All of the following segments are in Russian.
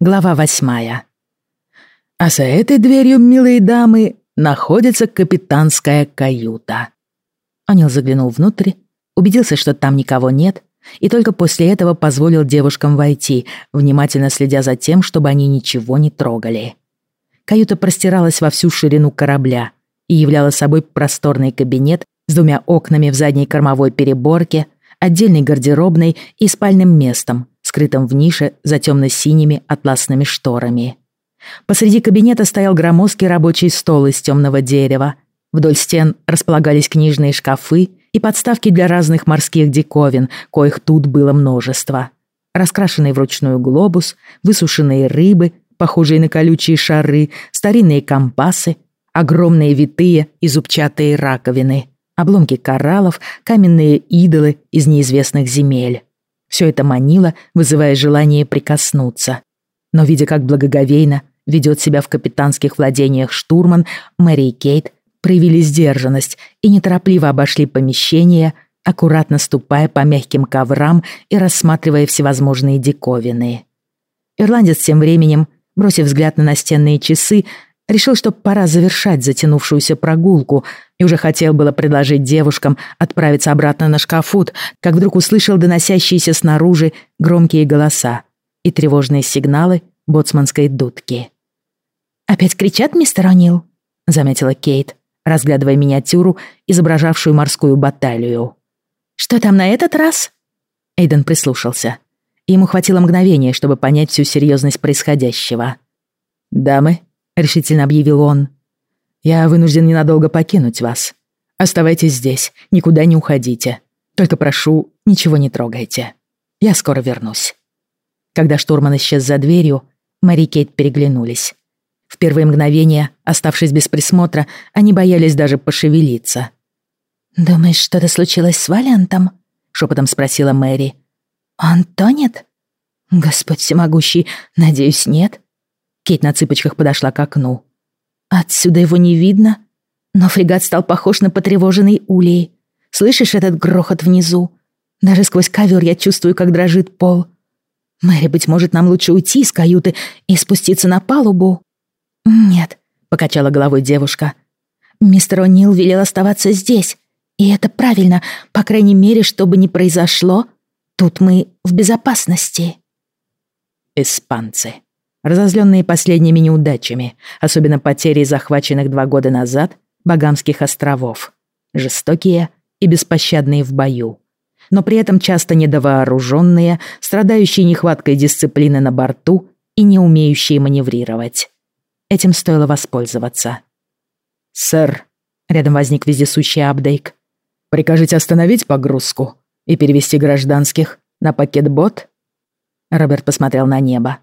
Глава восьмая. А за этой дверью, милые дамы, находится капитанская каюта. Анил заглянул внутрь, убедился, что там никого нет, и только после этого позволил девушкам войти, внимательно следя за тем, чтобы они ничего не трогали. Каюта простиралась во всю ширину корабля и являла собой просторный кабинет с двумя окнами в задней кормовой переборке, отдельной гардеробной и спальным местом, скрытом в нише за темно-синими атласными шторами. Посреди кабинета стоял громоздкий рабочий стол из темного дерева. Вдоль стен располагались книжные шкафы и подставки для разных морских диковин, коих тут было множество. Раскрашенный вручную глобус, высушенные рыбы, похожие на колючие шары, старинные компасы, огромные витые и зубчатые раковины, обломки кораллов, каменные идолы из неизвестных земель. Все это манило, вызывая желание прикоснуться. Но видя, как благоговейно ведет себя в капитанских владениях штурман, Мэри и Кейт проявили сдержанность и неторопливо обошли помещение, аккуратно ступая по мягким коврам и рассматривая всевозможные диковины. Ирландец тем временем, бросив взгляд на настенные часы, решил, что пора завершать затянувшуюся прогулку и уже хотел было предложить девушкам отправиться обратно на шкафут, как вдруг услышал доносящиеся снаружи громкие голоса и тревожные сигналы боцманской дудки. «Опять кричат, мистер О'Нил?» — заметила Кейт, разглядывая миниатюру, изображавшую морскую баталию. «Что там на этот раз?» Эйден прислушался. Ему хватило мгновения, чтобы понять всю серьезность происходящего. «Дамы», решительно объявил он. «Я вынужден ненадолго покинуть вас. Оставайтесь здесь, никуда не уходите. Только прошу, ничего не трогайте. Я скоро вернусь». Когда штурман исчез за дверью, Мари Кейт переглянулись. В первые мгновения, оставшись без присмотра, они боялись даже пошевелиться. «Думаешь, что-то случилось с Валентом?» — шепотом спросила Мэри. «Он тонет?» «Господь всемогущий, надеюсь, нет?» Кейт на цыпочках подошла к окну. Отсюда его не видно, но фрегат стал похож на потревоженный улей. Слышишь этот грохот внизу? Даже сквозь ковер я чувствую, как дрожит пол. Мэри, быть может, нам лучше уйти из каюты и спуститься на палубу? Нет, покачала головой девушка. Мистер О'Нил велел оставаться здесь. И это правильно, по крайней мере, что бы ни произошло, тут мы в безопасности. Испанцы разозленные последними неудачами, особенно потерей захваченных два года назад Багамских островов. Жестокие и беспощадные в бою. Но при этом часто недовооруженные, страдающие нехваткой дисциплины на борту и не умеющие маневрировать. Этим стоило воспользоваться. «Сэр», — рядом возник вездесущий Абдейк, «прикажете остановить погрузку и перевести гражданских на пакет-бот?» Роберт посмотрел на небо.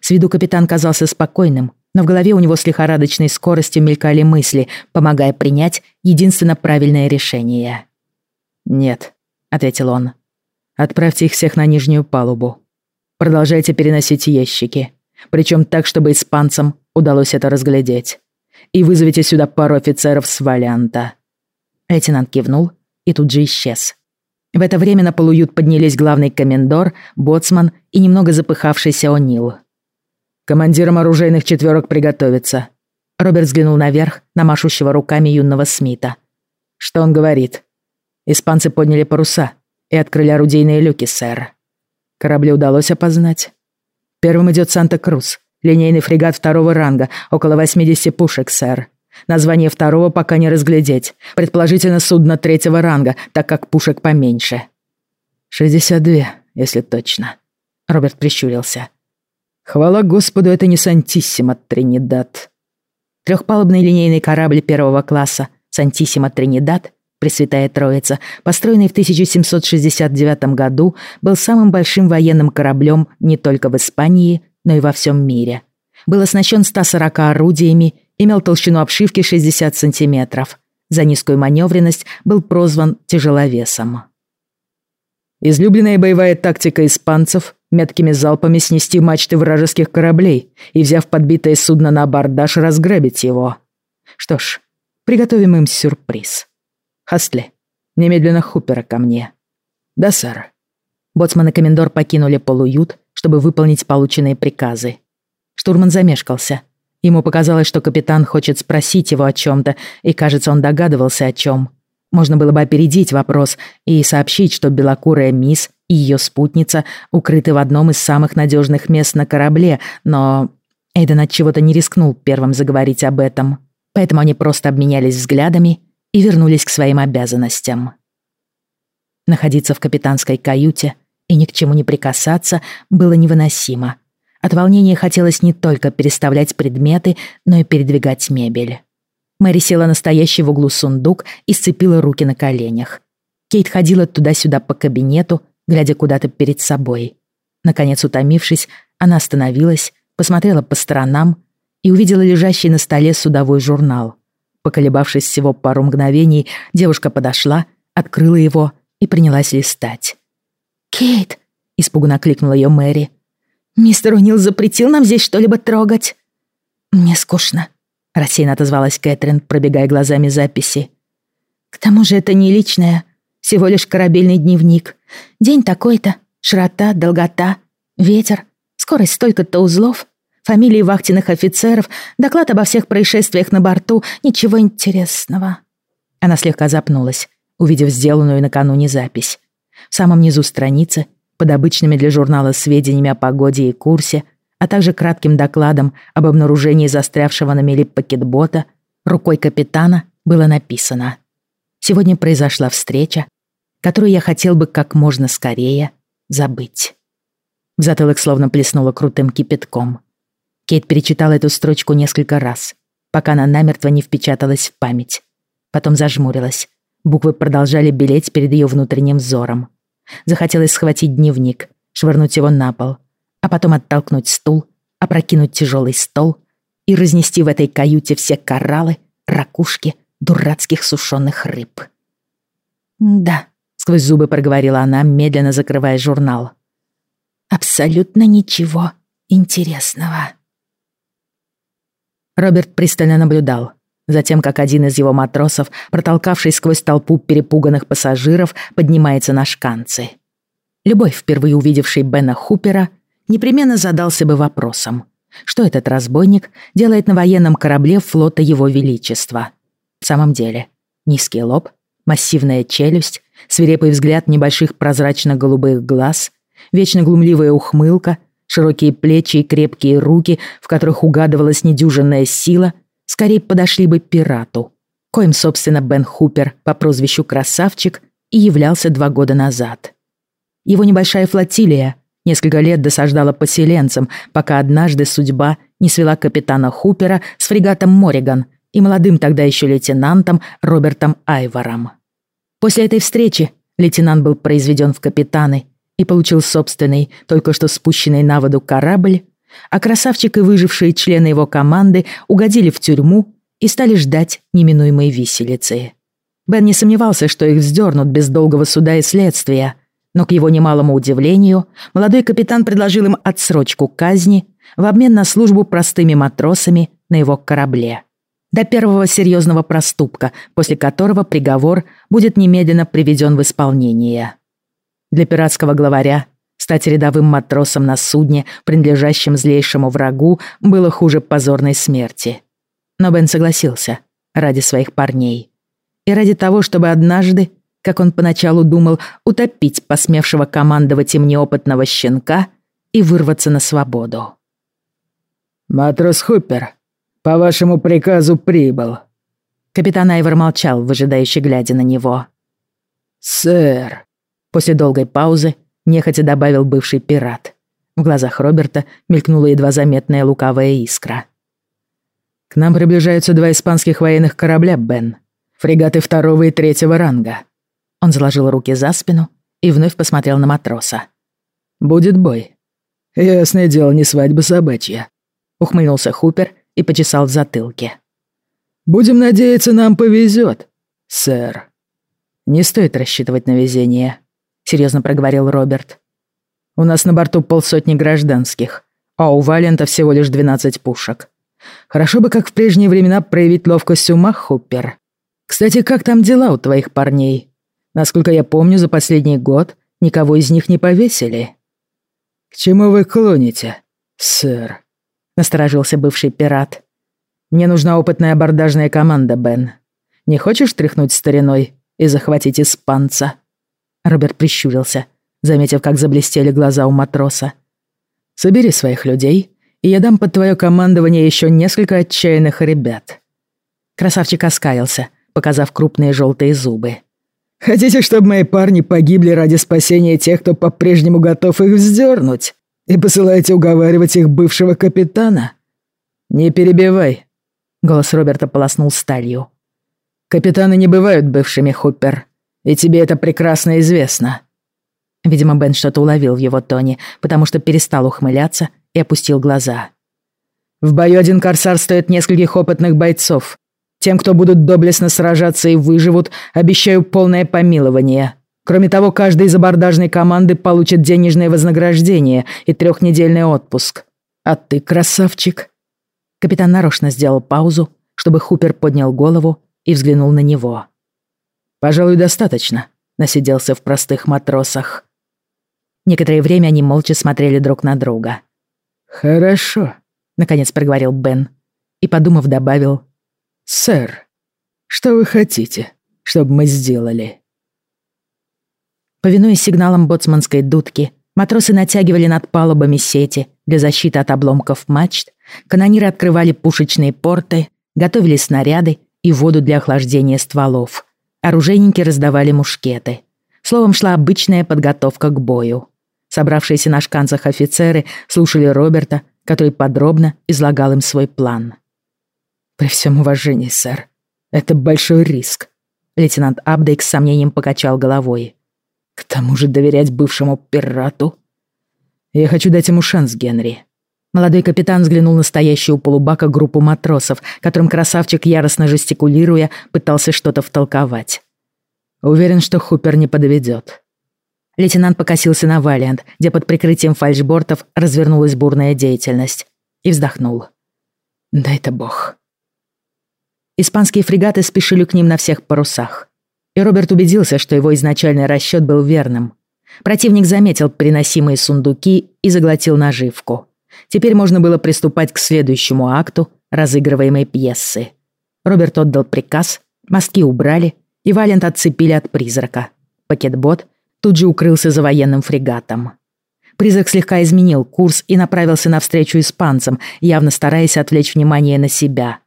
С виду капитан казался спокойным, но в голове у него с лихорадочной скоростью мелькали мысли, помогая принять единственно правильное решение. «Нет», — ответил он. «Отправьте их всех на нижнюю палубу. Продолжайте переносить ящики, причем так, чтобы испанцам удалось это разглядеть. И вызовите сюда пару офицеров с Валианта». Лейтенант кивнул и тут же исчез. В это время на полуют поднялись главный комендор, боцман и немного запыхавшийся О'Нил. «Командирам оружейных четверок приготовиться». Роберт взглянул наверх, на машущего руками юного Смита. «Что он говорит?» «Испанцы подняли паруса и открыли орудийные люки, сэр. Корабли удалось опознать. Первым идет Санта-Крус, линейный фрегат второго ранга, около 80 пушек, сэр. Название второго пока не разглядеть. Предположительно, судно третьего ранга, так как пушек поменьше. «62, если точно». Роберт прищурился. Хвала Господу, это не Сантиссимо Тринидад. Трехпалубный линейный корабль первого класса Сантиссимо Тринидад, Пресвятая Троица, построенный в 1769 году, был самым большим военным кораблем не только в Испании, но и во всем мире. Был оснащен 140 орудиями, имел толщину обшивки 60 сантиметров. За низкую маневренность был прозван тяжеловесом. Излюбленная боевая тактика испанцев — меткими залпами снести мачты вражеских кораблей и, взяв подбитое судно на абордаж, разграбить его. Что ж, приготовим им сюрприз. Хастли, немедленно Хупера ко мне. Да, сэр. Боцман и комендор покинули полуют, чтобы выполнить полученные приказы. Штурман замешкался. Ему показалось, что капитан хочет спросить его о чем-то, и, кажется, он догадывался о чем. Можно было бы опередить вопрос и сообщить, что белокурая мисс и ее спутница укрыты в одном из самых надежных мест на корабле, но Эйден от чего-то не рискнул первым заговорить об этом. Поэтому они просто обменялись взглядами и вернулись к своим обязанностям. Находиться в капитанской каюте и ни к чему не прикасаться было невыносимо. От волнения хотелось не только переставлять предметы, но и передвигать мебель. Мэри села настоящий в углу сундук и сцепила руки на коленях. Кейт ходила туда-сюда по кабинету, глядя куда-то перед собой. Наконец, утомившись, она остановилась, посмотрела по сторонам и увидела лежащий на столе судовой журнал. Поколебавшись всего пару мгновений, девушка подошла, открыла его и принялась листать. «Кейт!» — испуганно кликнула ее Мэри. «Мистер Унил запретил нам здесь что-либо трогать?» «Мне скучно», — рассеянно отозвалась Кэтрин, пробегая глазами записи. «К тому же это не личное, всего лишь корабельный дневник. День такой-то, широта, долгота, ветер, скорость столько-то узлов, фамилии вахтенных офицеров, доклад обо всех происшествиях на борту, ничего интересного». Она слегка запнулась, увидев сделанную накануне запись. В самом низу страницы, под обычными для журнала сведениями о погоде и курсе, а также кратким докладом об обнаружении застрявшего на мели пакетбота, рукой капитана было написано «Сегодня произошла встреча, которую я хотел бы как можно скорее забыть». В затылок словно плеснуло крутым кипятком. Кейт перечитала эту строчку несколько раз, пока она намертво не впечаталась в память. Потом зажмурилась. Буквы продолжали белеть перед ее внутренним взором. Захотелось схватить дневник, швырнуть его на пол, а потом оттолкнуть стул, опрокинуть тяжелый стол и разнести в этой каюте все кораллы, ракушки, дурацких сушеных рыб. «Да», — сквозь зубы проговорила она, медленно закрывая журнал. «Абсолютно ничего интересного». Роберт пристально наблюдал, затем как один из его матросов, протолкавшись сквозь толпу перепуганных пассажиров, поднимается на шканцы. Любой, впервые увидевший Бена Хупера, непременно задался бы вопросом, что этот разбойник делает на военном корабле флота Его Величества. В самом деле, низкий лоб, массивная челюсть, свирепый взгляд небольших прозрачно-голубых глаз, вечно глумливая ухмылка, широкие плечи и крепкие руки, в которых угадывалась недюжинная сила — скорее подошли бы пирату, коим, собственно, Бен Хупер по прозвищу Красавчик и являлся два года назад. Его небольшая флотилия несколько лет досаждала поселенцам, пока однажды судьба не свела капитана Хупера с фрегатом Мориган и молодым тогда еще лейтенантом Робертом Айвором. После этой встречи лейтенант был произведен в капитаны и получил собственный, только что спущенный на воду корабль, а красавчик и выжившие члены его команды угодили в тюрьму и стали ждать неминуемой виселицы. Бен не сомневался, что их вздернут без долгого суда и следствия, но, к его немалому удивлению, молодой капитан предложил им отсрочку казни в обмен на службу простыми матросами на его корабле. До первого серьезного проступка, после которого приговор будет немедленно приведен в исполнение. Для пиратского главаря Стать рядовым матросом на судне, принадлежащем злейшему врагу, было хуже позорной смерти. Но Бен согласился ради своих парней. И ради того, чтобы однажды, как он поначалу думал, утопить посмевшего командовать им неопытного щенка и вырваться на свободу. «Матрос Хупер, по вашему приказу прибыл». Капитан Айвор молчал, выжидающе глядя на него. «Сэр». После долгой паузы нехотя добавил бывший пират. В глазах Роберта мелькнула едва заметная лукавая искра. «К нам приближаются два испанских военных корабля, Бен. Фрегаты второго и третьего ранга». Он заложил руки за спину и вновь посмотрел на матроса. «Будет бой». «Ясное дело, не свадьба собачья», — ухмыльнулся Хупер и почесал в затылке. «Будем надеяться, нам повезет, сэр». «Не стоит рассчитывать на везение», серьезно проговорил Роберт. «У нас на борту полсотни гражданских, а у Валента всего лишь 12 пушек. Хорошо бы, как в прежние времена, проявить ловкость ума, Хуппер. Кстати, как там дела у твоих парней? Насколько я помню, за последний год никого из них не повесили». «К чему вы клоните, сэр?» — насторожился бывший пират. «Мне нужна опытная абордажная команда, Бен. Не хочешь тряхнуть стариной и захватить испанца?» Роберт прищурился, заметив, как заблестели глаза у матроса. «Собери своих людей, и я дам под твое командование еще несколько отчаянных ребят». Красавчик оскалился, показав крупные желтые зубы. «Хотите, чтобы мои парни погибли ради спасения тех, кто по-прежнему готов их вздернуть? И посылаете уговаривать их бывшего капитана?» «Не перебивай», — голос Роберта полоснул сталью. «Капитаны не бывают бывшими, Хуппер. И тебе это прекрасно известно». Видимо, Бен что-то уловил в его тоне, потому что перестал ухмыляться и опустил глаза. «В бою один корсар стоит нескольких опытных бойцов. Тем, кто будут доблестно сражаться и выживут, обещаю полное помилование. Кроме того, каждый из абордажной команды получит денежное вознаграждение и трехнедельный отпуск. А ты, красавчик!» Капитан нарочно сделал паузу, чтобы Хупер поднял голову и взглянул на него. Пожалуй, достаточно. Насиделся в простых матросах. Некоторое время они молча смотрели друг на друга. «Хорошо», — наконец проговорил Бен. И, подумав, добавил. «Сэр, что вы хотите, чтобы мы сделали?» Повинуясь сигналам боцманской дудки, матросы натягивали над палубами сети для защиты от обломков мачт, канониры открывали пушечные порты, готовили снаряды и воду для охлаждения стволов. Оружейники раздавали мушкеты. Словом, шла обычная подготовка к бою. Собравшиеся на шканцах офицеры слушали Роберта, который подробно излагал им свой план. «При всем уважении, сэр, это большой риск», — лейтенант Абдейк с сомнением покачал головой. «К тому же доверять бывшему пирату...» «Я хочу дать ему шанс, Генри». Молодой капитан взглянул на стоящую у полубака группу матросов, которым красавчик, яростно жестикулируя, пытался что-то втолковать. Уверен, что Хупер не подведет. Лейтенант покосился на Валиант, где под прикрытием фальшбортов развернулась бурная деятельность, и вздохнул. «Дай-то бог». Испанские фрегаты спешили к ним на всех парусах. И Роберт убедился, что его изначальный расчет был верным. Противник заметил приносимые сундуки и заглотил наживку. Теперь можно было приступать к следующему акту разыгрываемой пьесы. Роберт отдал приказ, мостки убрали, и Валент отцепили от призрака. Пакетбот тут же укрылся за военным фрегатом. Призрак слегка изменил курс и направился навстречу испанцам, явно стараясь отвлечь внимание на себя.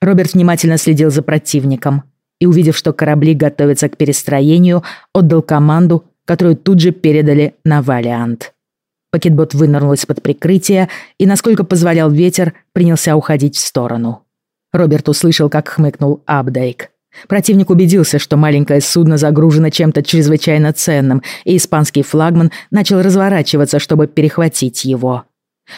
Роберт внимательно следил за противником и, увидев, что корабли готовятся к перестроению, отдал команду, которую тут же передали на Валиант. Пакетбот вынырнул из-под прикрытия и, насколько позволял ветер, принялся уходить в сторону. Роберт услышал, как хмыкнул Абдейк. Противник убедился, что маленькое судно загружено чем-то чрезвычайно ценным, и испанский флагман начал разворачиваться, чтобы перехватить его.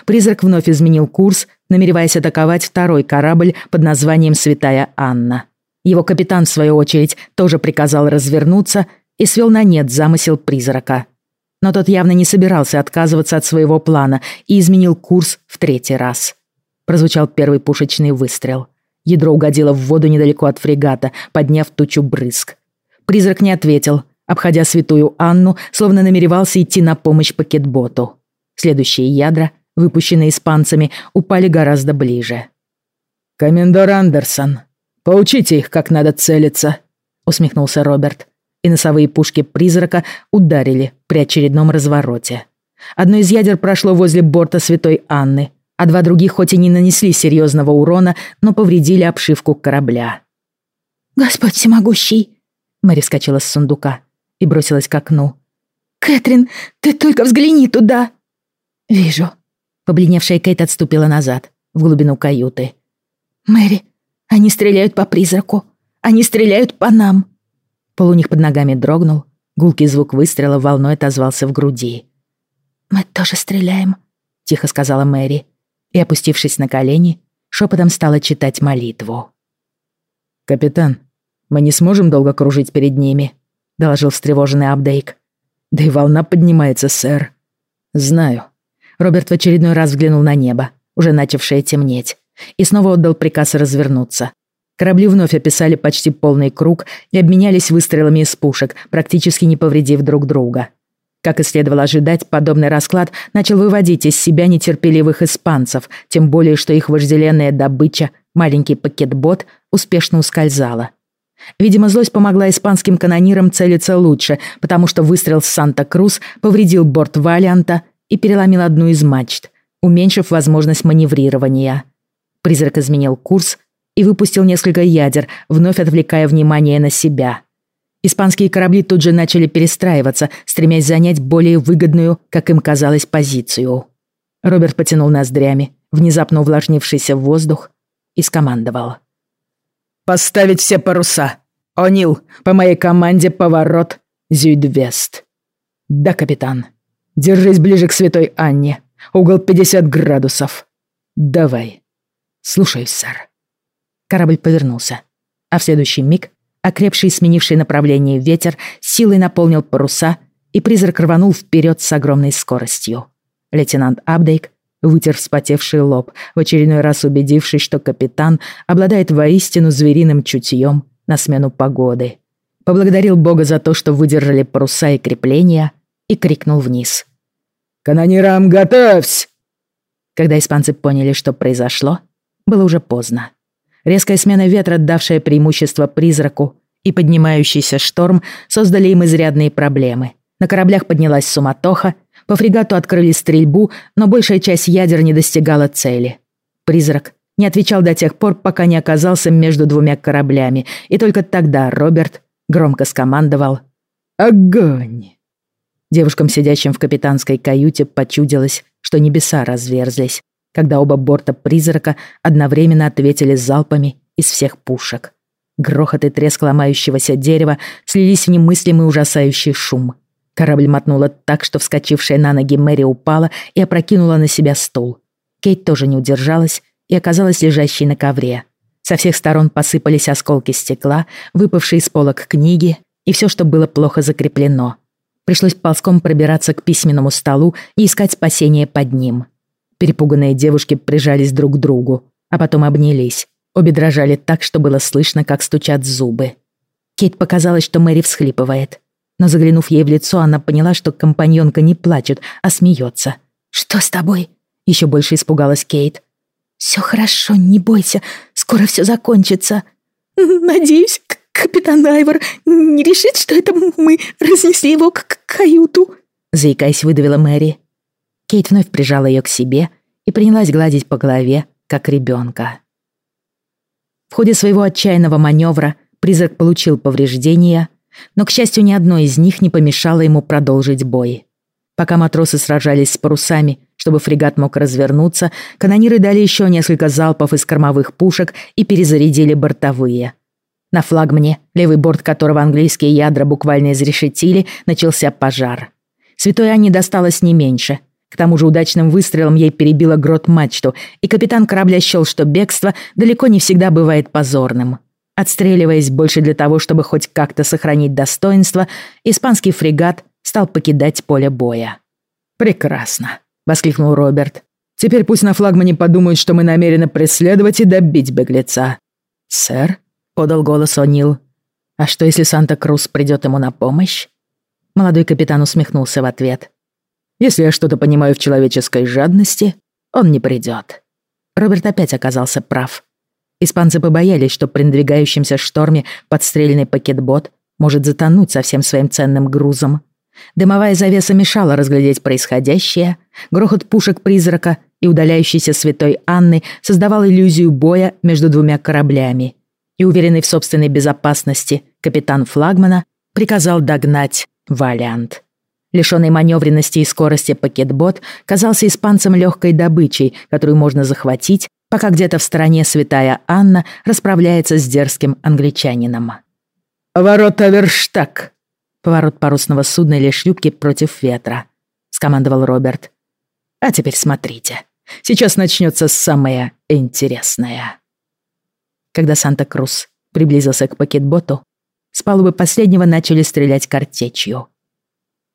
Призрак вновь изменил курс, намереваясь атаковать второй корабль под названием «Святая Анна». Его капитан, в свою очередь, тоже приказал развернуться и свел на нет замысел призрака. Но тот явно не собирался отказываться от своего плана и изменил курс в третий раз. Прозвучал первый пушечный выстрел. Ядро угодило в воду недалеко от фрегата, подняв тучу брызг. Призрак не ответил, обходя святую Анну, словно намеревался идти на помощь пакетботу. Следующие ядра, выпущенные испанцами, упали гораздо ближе. «Комендор Андерсон, поучите их, как надо целиться», — усмехнулся Роберт и носовые пушки призрака ударили при очередном развороте. Одно из ядер прошло возле борта Святой Анны, а два других хоть и не нанесли серьезного урона, но повредили обшивку корабля. «Господь всемогущий!» Мэри вскочила с сундука и бросилась к окну. «Кэтрин, ты только взгляни туда!» «Вижу». Побледневшая Кейт отступила назад, в глубину каюты. «Мэри, они стреляют по призраку. Они стреляют по нам. Пол у них под ногами дрогнул, гулкий звук выстрела волной отозвался в груди. «Мы тоже стреляем», — тихо сказала Мэри, и, опустившись на колени, шепотом стала читать молитву. «Капитан, мы не сможем долго кружить перед ними», — доложил встревоженный Абдейк. «Да и волна поднимается, сэр». «Знаю». Роберт в очередной раз взглянул на небо, уже начавшее темнеть, и снова отдал приказ развернуться, Корабли вновь описали почти полный круг и обменялись выстрелами из пушек, практически не повредив друг друга. Как и следовало ожидать, подобный расклад начал выводить из себя нетерпеливых испанцев, тем более, что их вожделенная добыча, маленький пакетбот, успешно ускользала. Видимо, злость помогла испанским канонирам целиться лучше, потому что выстрел с Санта-Крус повредил борт Валианта и переломил одну из мачт, уменьшив возможность маневрирования. Призрак изменил курс и выпустил несколько ядер, вновь отвлекая внимание на себя. Испанские корабли тут же начали перестраиваться, стремясь занять более выгодную, как им казалось, позицию. Роберт потянул ноздрями, внезапно увлажнившийся воздух, и скомандовал. «Поставить все паруса! О'Нил, по моей команде поворот Зюдвест!» «Да, капитан. Держись ближе к Святой Анне. Угол 50 градусов. Давай. Слушаюсь, сэр». Корабль повернулся, а в следующий миг Окрепший, сменивший направление ветер, силой наполнил паруса, и призрак рванул вперед с огромной скоростью. Лейтенант Абдейк вытер вспотевший лоб, в очередной раз убедившись, что капитан обладает воистину звериным чутьем на смену погоды. Поблагодарил Бога за то, что выдержали паруса и крепления, и крикнул вниз. «Канонирам готовься!» Когда испанцы поняли, что произошло, было уже поздно. Резкая смена ветра, давшая преимущество призраку, и поднимающийся шторм создали им изрядные проблемы. На кораблях поднялась суматоха, по фрегату открыли стрельбу, но большая часть ядер не достигала цели. Призрак не отвечал до тех пор, пока не оказался между двумя кораблями, и только тогда Роберт громко скомандовал «Огонь!». Девушкам, сидящим в капитанской каюте, почудилось, что небеса разверзлись, когда оба борта призрака одновременно ответили залпами из всех пушек. Грохот и треск ломающегося дерева слились в немыслимый ужасающий шум. Корабль мотнуло так, что вскочившая на ноги Мэри упала и опрокинула на себя стул. Кейт тоже не удержалась и оказалась лежащей на ковре. Со всех сторон посыпались осколки стекла, выпавшие из полок книги и все, что было плохо закреплено. Пришлось ползком пробираться к письменному столу и искать спасение под ним. Перепуганные девушки прижались друг к другу, а потом обнялись. Обе дрожали так, что было слышно, как стучат зубы. Кейт показалось, что Мэри всхлипывает. Но заглянув ей в лицо, она поняла, что компаньонка не плачет, а смеется. «Что с тобой?» Еще больше испугалась Кейт. «Все хорошо, не бойся, скоро все закончится». «Надеюсь, капитан Айвор не решит, что это мы разнесли его к каюту», заикаясь, выдавила Мэри. Кейт вновь прижала ее к себе и принялась гладить по голове, как ребенка. В ходе своего отчаянного маневра призрак получил повреждения, но, к счастью, ни одно из них не помешало ему продолжить бой. Пока матросы сражались с парусами, чтобы фрегат мог развернуться, канониры дали еще несколько залпов из кормовых пушек и перезарядили бортовые. На флагмане, левый борт которого английские ядра буквально изрешетили, начался пожар. Святой Анне досталось не меньше — к тому же удачным выстрелом ей перебило грот мачту, и капитан корабля счел, что бегство далеко не всегда бывает позорным. Отстреливаясь больше для того, чтобы хоть как-то сохранить достоинство, испанский фрегат стал покидать поле боя. «Прекрасно», — воскликнул Роберт. «Теперь пусть на флагмане подумают, что мы намерены преследовать и добить беглеца». «Сэр», — подал голос О'Нил, — «а что, если Санта-Крус придет ему на помощь?» Молодой капитан усмехнулся в ответ. Если я что-то понимаю в человеческой жадности, он не придет. Роберт опять оказался прав. Испанцы побоялись, что при надвигающемся шторме подстрельный пакетбот может затонуть со всем своим ценным грузом. Дымовая завеса мешала разглядеть происходящее, грохот пушек призрака и удаляющейся святой Анны создавал иллюзию боя между двумя кораблями. И уверенный в собственной безопасности капитан флагмана приказал догнать Валиант. Лишённый маневренности и скорости пакетбот казался испанцам легкой добычей, которую можно захватить, пока где-то в стороне святая Анна расправляется с дерзким англичанином. «Ворот Аверштаг!» Поворот парусного судна или шлюпки против ветра, скомандовал Роберт. «А теперь смотрите. Сейчас начнется самое интересное». Когда Санта-Крус приблизился к пакетботу, с палубы последнего начали стрелять картечью.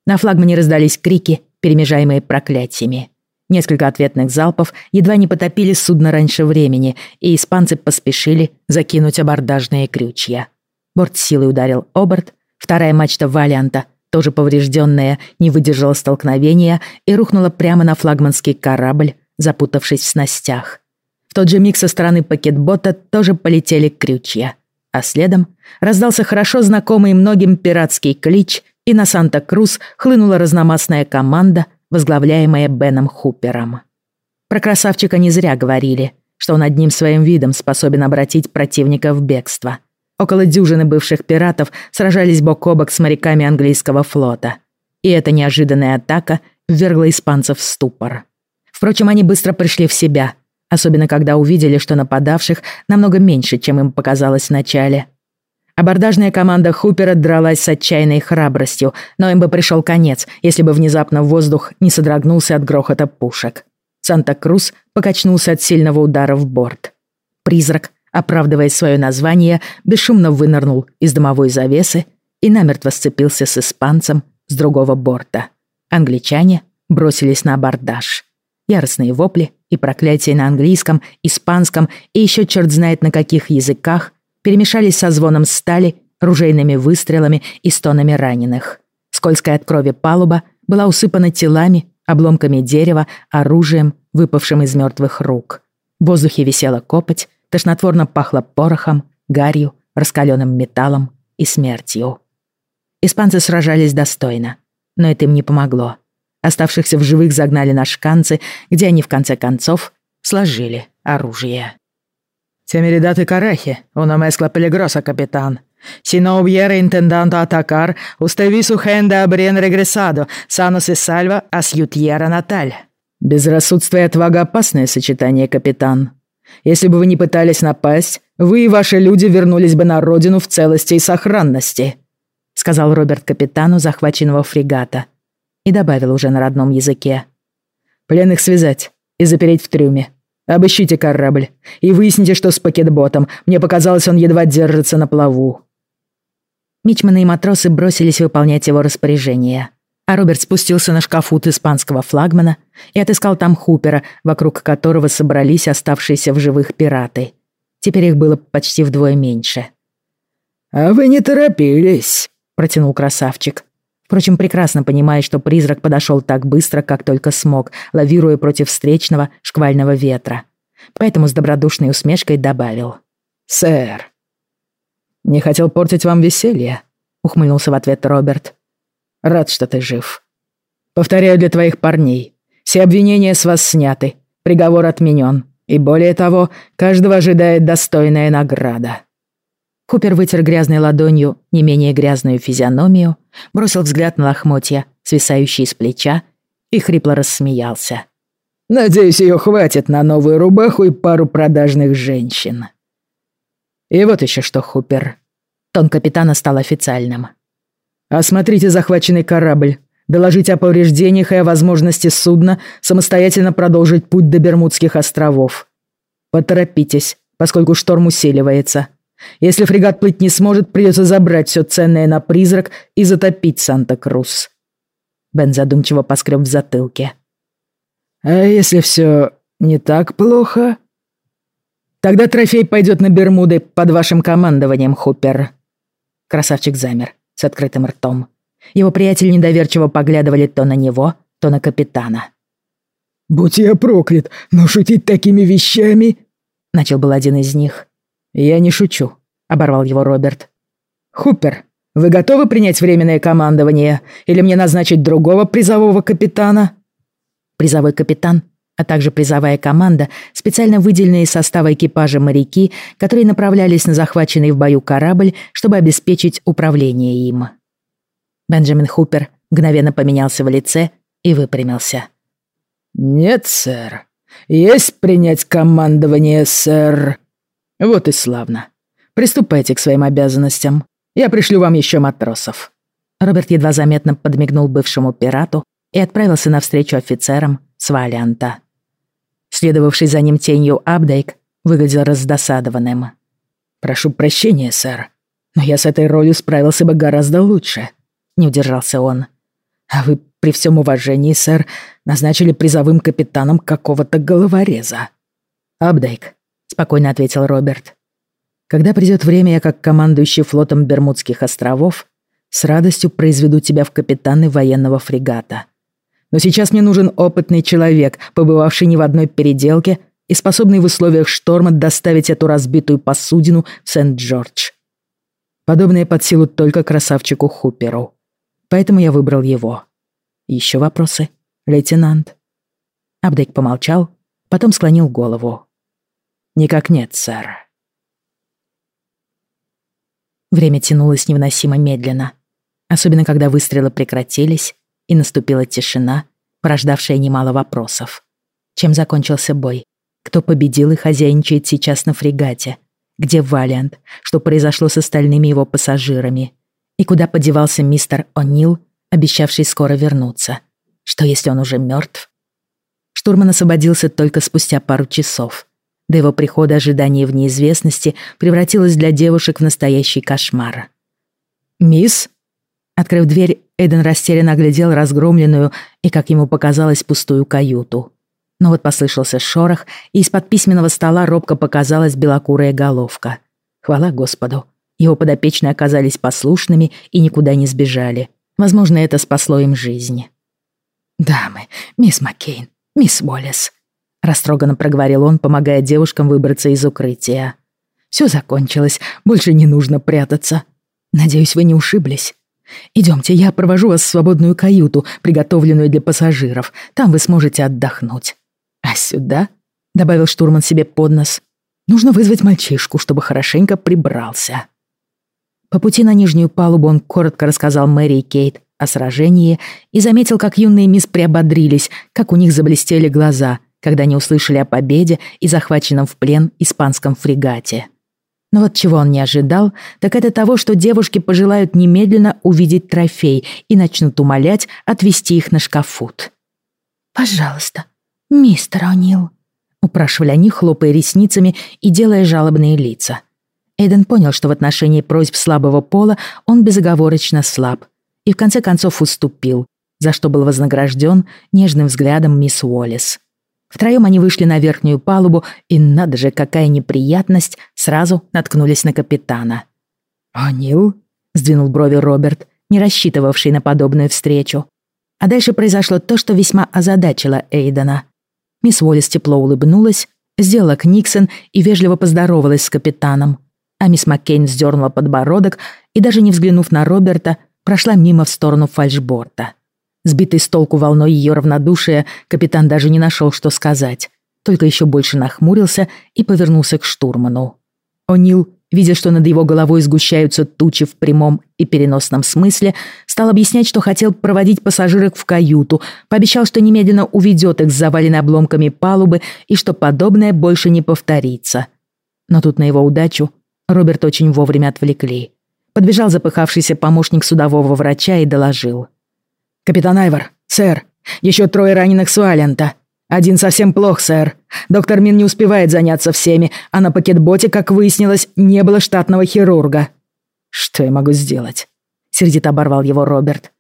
На флагмане раздались крики, перемежаемые проклятиями. Несколько ответных залпов едва не потопили судно раньше времени, и испанцы поспешили закинуть абордажные крючья. Борт силой ударил о борт, вторая мачта Валианта тоже поврежденная, не выдержала столкновения и рухнула прямо на флагманский корабль, запутавшись в снастях. В тот же миг со стороны пакетбота тоже полетели крючья, а следом раздался хорошо знакомый многим пиратский клич, и на Санта-Крус хлынула разномастная команда, возглавляемая Беном Хупером. Про красавчика не зря говорили, что он одним своим видом способен обратить противника в бегство. Около дюжины бывших пиратов сражались бок о бок с моряками английского флота. И эта неожиданная атака ввергла испанцев в ступор. Впрочем, они быстро пришли в себя, особенно когда увидели, что нападавших намного меньше, чем им показалось вначале. Абордажная команда Хупера дралась с отчаянной храбростью, но им бы пришел конец, если бы внезапно воздух не содрогнулся от грохота пушек. Санта-Крус покачнулся от сильного удара в борт. Призрак, оправдывая свое название, бесшумно вынырнул из дымовой завесы и намертво сцепился с испанцем с другого борта. Англичане бросились на абордаж. Яростные вопли и проклятия на английском, испанском и еще черт знает на каких языках перемешались со звоном стали, ружейными выстрелами и стонами раненых. Скользкая от крови палуба была усыпана телами, обломками дерева, оружием, выпавшим из мертвых рук. В воздухе висела копоть, тошнотворно пахло порохом, гарью, раскаленным металлом и смертью. Испанцы сражались достойно, но это им не помогло. Оставшихся в живых загнали на шканцы, где они в конце концов сложили оружие. «Темеридат и Карахи, una mezcla peligrosa, капитан. Usted vi su gente habrían regresado, sanos y salva, a su tierra natal». «Безрассудство и отвага — опасное сочетание, капитан. Если бы вы не пытались напасть, вы и ваши люди вернулись бы на родину в целости и сохранности», — сказал Роберт капитану захваченного фрегата и добавил уже на родном языке. «Пленных связать и запереть в трюме. Обыщите корабль и выясните, что с пакетботом. Мне показалось, он едва держится на плаву». Мичманы и матросы бросились выполнять его распоряжение, а Роберт спустился на шкафут испанского флагмана и отыскал там Хупера, вокруг которого собрались оставшиеся в живых пираты. Теперь их было почти вдвое меньше. «А вы не торопились», — протянул красавчик. Впрочем, прекрасно понимая, что призрак подошел так быстро, как только смог, лавируя против встречного шквального ветра. Поэтому с добродушной усмешкой добавил. «Сэр». «Не хотел портить вам веселье», — ухмыльнулся в ответ Роберт. «Рад, что ты жив. Повторяю для твоих парней. Все обвинения с вас сняты, приговор отменен, и более того, каждого ожидает достойная награда». Хупер вытер грязной ладонью не менее грязную физиономию, бросил взгляд на лохмотья, свисающие с плеча, и хрипло рассмеялся. «Надеюсь, ее хватит на новую рубаху и пару продажных женщин». «И вот еще что, Хупер». Тон капитана стал официальным. «Осмотрите захваченный корабль, доложите о повреждениях и о возможности судна самостоятельно продолжить путь до Бермудских островов. Поторопитесь, поскольку шторм усиливается. Если фрегат плыть не сможет, придется забрать все ценное на призрак и затопить Санта-Крус. Бен задумчиво поскреб в затылке. А если все не так плохо? Тогда трофей пойдет на Бермуды под вашим командованием, Хупер. Красавчик замер с открытым ртом. Его приятели недоверчиво поглядывали то на него, то на капитана. «Будь я проклят, но шутить такими вещами...» Начал был один из них. «Я не шучу», — оборвал его Роберт. «Хупер, вы готовы принять временное командование? Или мне назначить другого призового капитана?» Призовой капитан, а также призовая команда, специально выделенные из экипажа моряки, которые направлялись на захваченный в бою корабль, чтобы обеспечить управление им. Бенджамин Хупер мгновенно поменялся в лице и выпрямился. «Нет, сэр. Есть принять командование, сэр», вот и славно. Приступайте к своим обязанностям. Я пришлю вам еще матросов». Роберт едва заметно подмигнул бывшему пирату и отправился навстречу офицерам с Валианта. Следовавший за ним тенью Абдейк выглядел раздосадованным. «Прошу прощения, сэр, но я с этой ролью справился бы гораздо лучше», — не удержался он. «А вы, при всем уважении, сэр, назначили призовым капитаном какого-то головореза». Абдейк спокойно ответил Роберт. Когда придет время, я как командующий флотом Бермудских островов с радостью произведу тебя в капитаны военного фрегата. Но сейчас мне нужен опытный человек, побывавший не в одной переделке и способный в условиях шторма доставить эту разбитую посудину в Сент-Джордж. Подобное под силу только красавчику Хуперу. Поэтому я выбрал его. Еще вопросы, лейтенант?» Абдейк помолчал, потом склонил голову. «Никак нет, сэр». Время тянулось невыносимо медленно, особенно когда выстрелы прекратились, и наступила тишина, порождавшая немало вопросов. Чем закончился бой? Кто победил и хозяйничает сейчас на фрегате? Где Валиант? Что произошло с остальными его пассажирами? И куда подевался мистер О'Нил, обещавший скоро вернуться? Что, если он уже мертв? Штурман освободился только спустя пару часов. До его прихода ожидание в неизвестности превратилось для девушек в настоящий кошмар. «Мисс?» Открыв дверь, Эйден растерянно оглядел разгромленную и, как ему показалось, пустую каюту. Но вот послышался шорох, и из-под письменного стола робко показалась белокурая головка. Хвала Господу. Его подопечные оказались послушными и никуда не сбежали. Возможно, это спасло им жизнь. «Дамы, мисс Маккейн, мисс Уоллес», — растроганно проговорил он, помогая девушкам выбраться из укрытия. «Все закончилось, больше не нужно прятаться. Надеюсь, вы не ушиблись. Идемте, я провожу вас в свободную каюту, приготовленную для пассажиров. Там вы сможете отдохнуть. А сюда, — добавил штурман себе под нос, — нужно вызвать мальчишку, чтобы хорошенько прибрался. По пути на нижнюю палубу он коротко рассказал Мэри и Кейт о сражении и заметил, как юные мисс приободрились, как у них заблестели глаза, когда они услышали о победе и захваченном в плен испанском фрегате. Но вот чего он не ожидал, так это того, что девушки пожелают немедленно увидеть трофей и начнут умолять отвезти их на шкафут. «Пожалуйста, мистер О'Нил», — упрашивали они, хлопая ресницами и делая жалобные лица. Эйден понял, что в отношении просьб слабого пола он безоговорочно слаб, и в конце концов уступил, за что был вознагражден нежным взглядом мисс Уоллес. Втроем они вышли на верхнюю палубу, и, надо же, какая неприятность, сразу наткнулись на капитана. «Анил?» — сдвинул брови Роберт, не рассчитывавший на подобную встречу. А дальше произошло то, что весьма озадачило Эйдена. Мисс Уоллес тепло улыбнулась, сделала книксон и вежливо поздоровалась с капитаном. А мисс Маккейн вздернула подбородок и, даже не взглянув на Роберта, прошла мимо в сторону фальшборта. Сбитый с толку волной ее равнодушия, капитан даже не нашел, что сказать. Только еще больше нахмурился и повернулся к штурману. О'Нил, видя, что над его головой сгущаются тучи в прямом и переносном смысле, стал объяснять, что хотел проводить пассажирок в каюту, пообещал, что немедленно уведет их с заваленной обломками палубы и что подобное больше не повторится. Но тут на его удачу Роберт очень вовремя отвлекли. Подбежал запыхавшийся помощник судового врача и доложил — «Капитан Айвор, сэр, еще трое раненых с Уалента. Один совсем плох, сэр. Доктор Мин не успевает заняться всеми, а на пакетботе, как выяснилось, не было штатного хирурга». «Что я могу сделать?» — сердито оборвал его Роберт.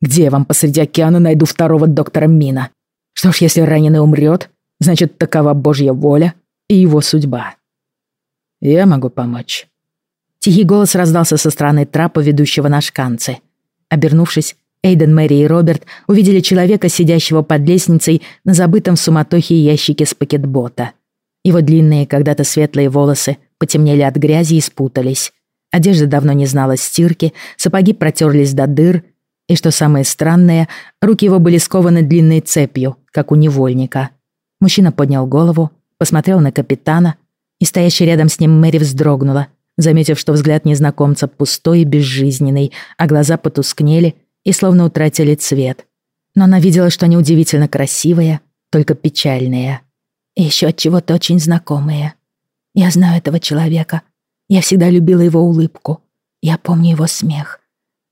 «Где я вам посреди океана найду второго доктора Мина? Что ж, если раненый умрет, значит, такова Божья воля и его судьба». «Я могу помочь». Тихий голос раздался со стороны трапа, ведущего на шканцы. Обернувшись, Эйден, Мэри и Роберт увидели человека, сидящего под лестницей на забытом в суматохе ящике с пакетбота. Его длинные, когда-то светлые волосы потемнели от грязи и спутались. Одежда давно не знала стирки, сапоги протерлись до дыр, и, что самое странное, руки его были скованы длинной цепью, как у невольника. Мужчина поднял голову, посмотрел на капитана, и стоящая рядом с ним Мэри вздрогнула, заметив, что взгляд незнакомца пустой и безжизненный, а глаза потускнели и словно утратили цвет. Но она видела, что они удивительно красивые, только печальные. И еще от чего-то очень знакомые. Я знаю этого человека. Я всегда любила его улыбку. Я помню его смех.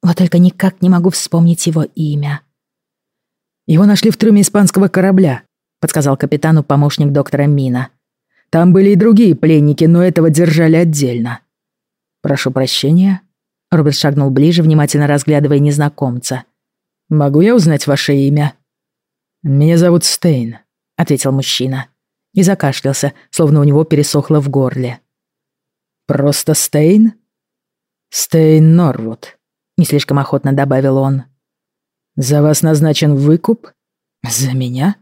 Вот только никак не могу вспомнить его имя. «Его нашли в трюме испанского корабля», — подсказал капитану помощник доктора Мина. «Там были и другие пленники, но этого держали отдельно». «Прошу прощения», Роберт шагнул ближе, внимательно разглядывая незнакомца. «Могу я узнать ваше имя?» «Меня зовут Стейн», — ответил мужчина. И закашлялся, словно у него пересохло в горле. «Просто Стейн?» «Стейн Норвуд. не слишком охотно добавил он. «За вас назначен выкуп? За меня?»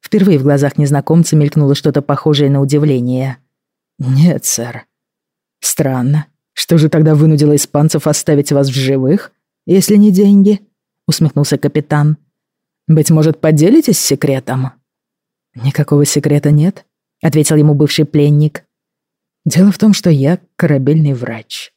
Впервые в глазах незнакомца мелькнуло что-то похожее на удивление. «Нет, сэр. Странно. Что же тогда вынудило испанцев оставить вас в живых, если не деньги?» Усмехнулся капитан. «Быть может, поделитесь секретом?» «Никакого секрета нет», — ответил ему бывший пленник. «Дело в том, что я корабельный врач.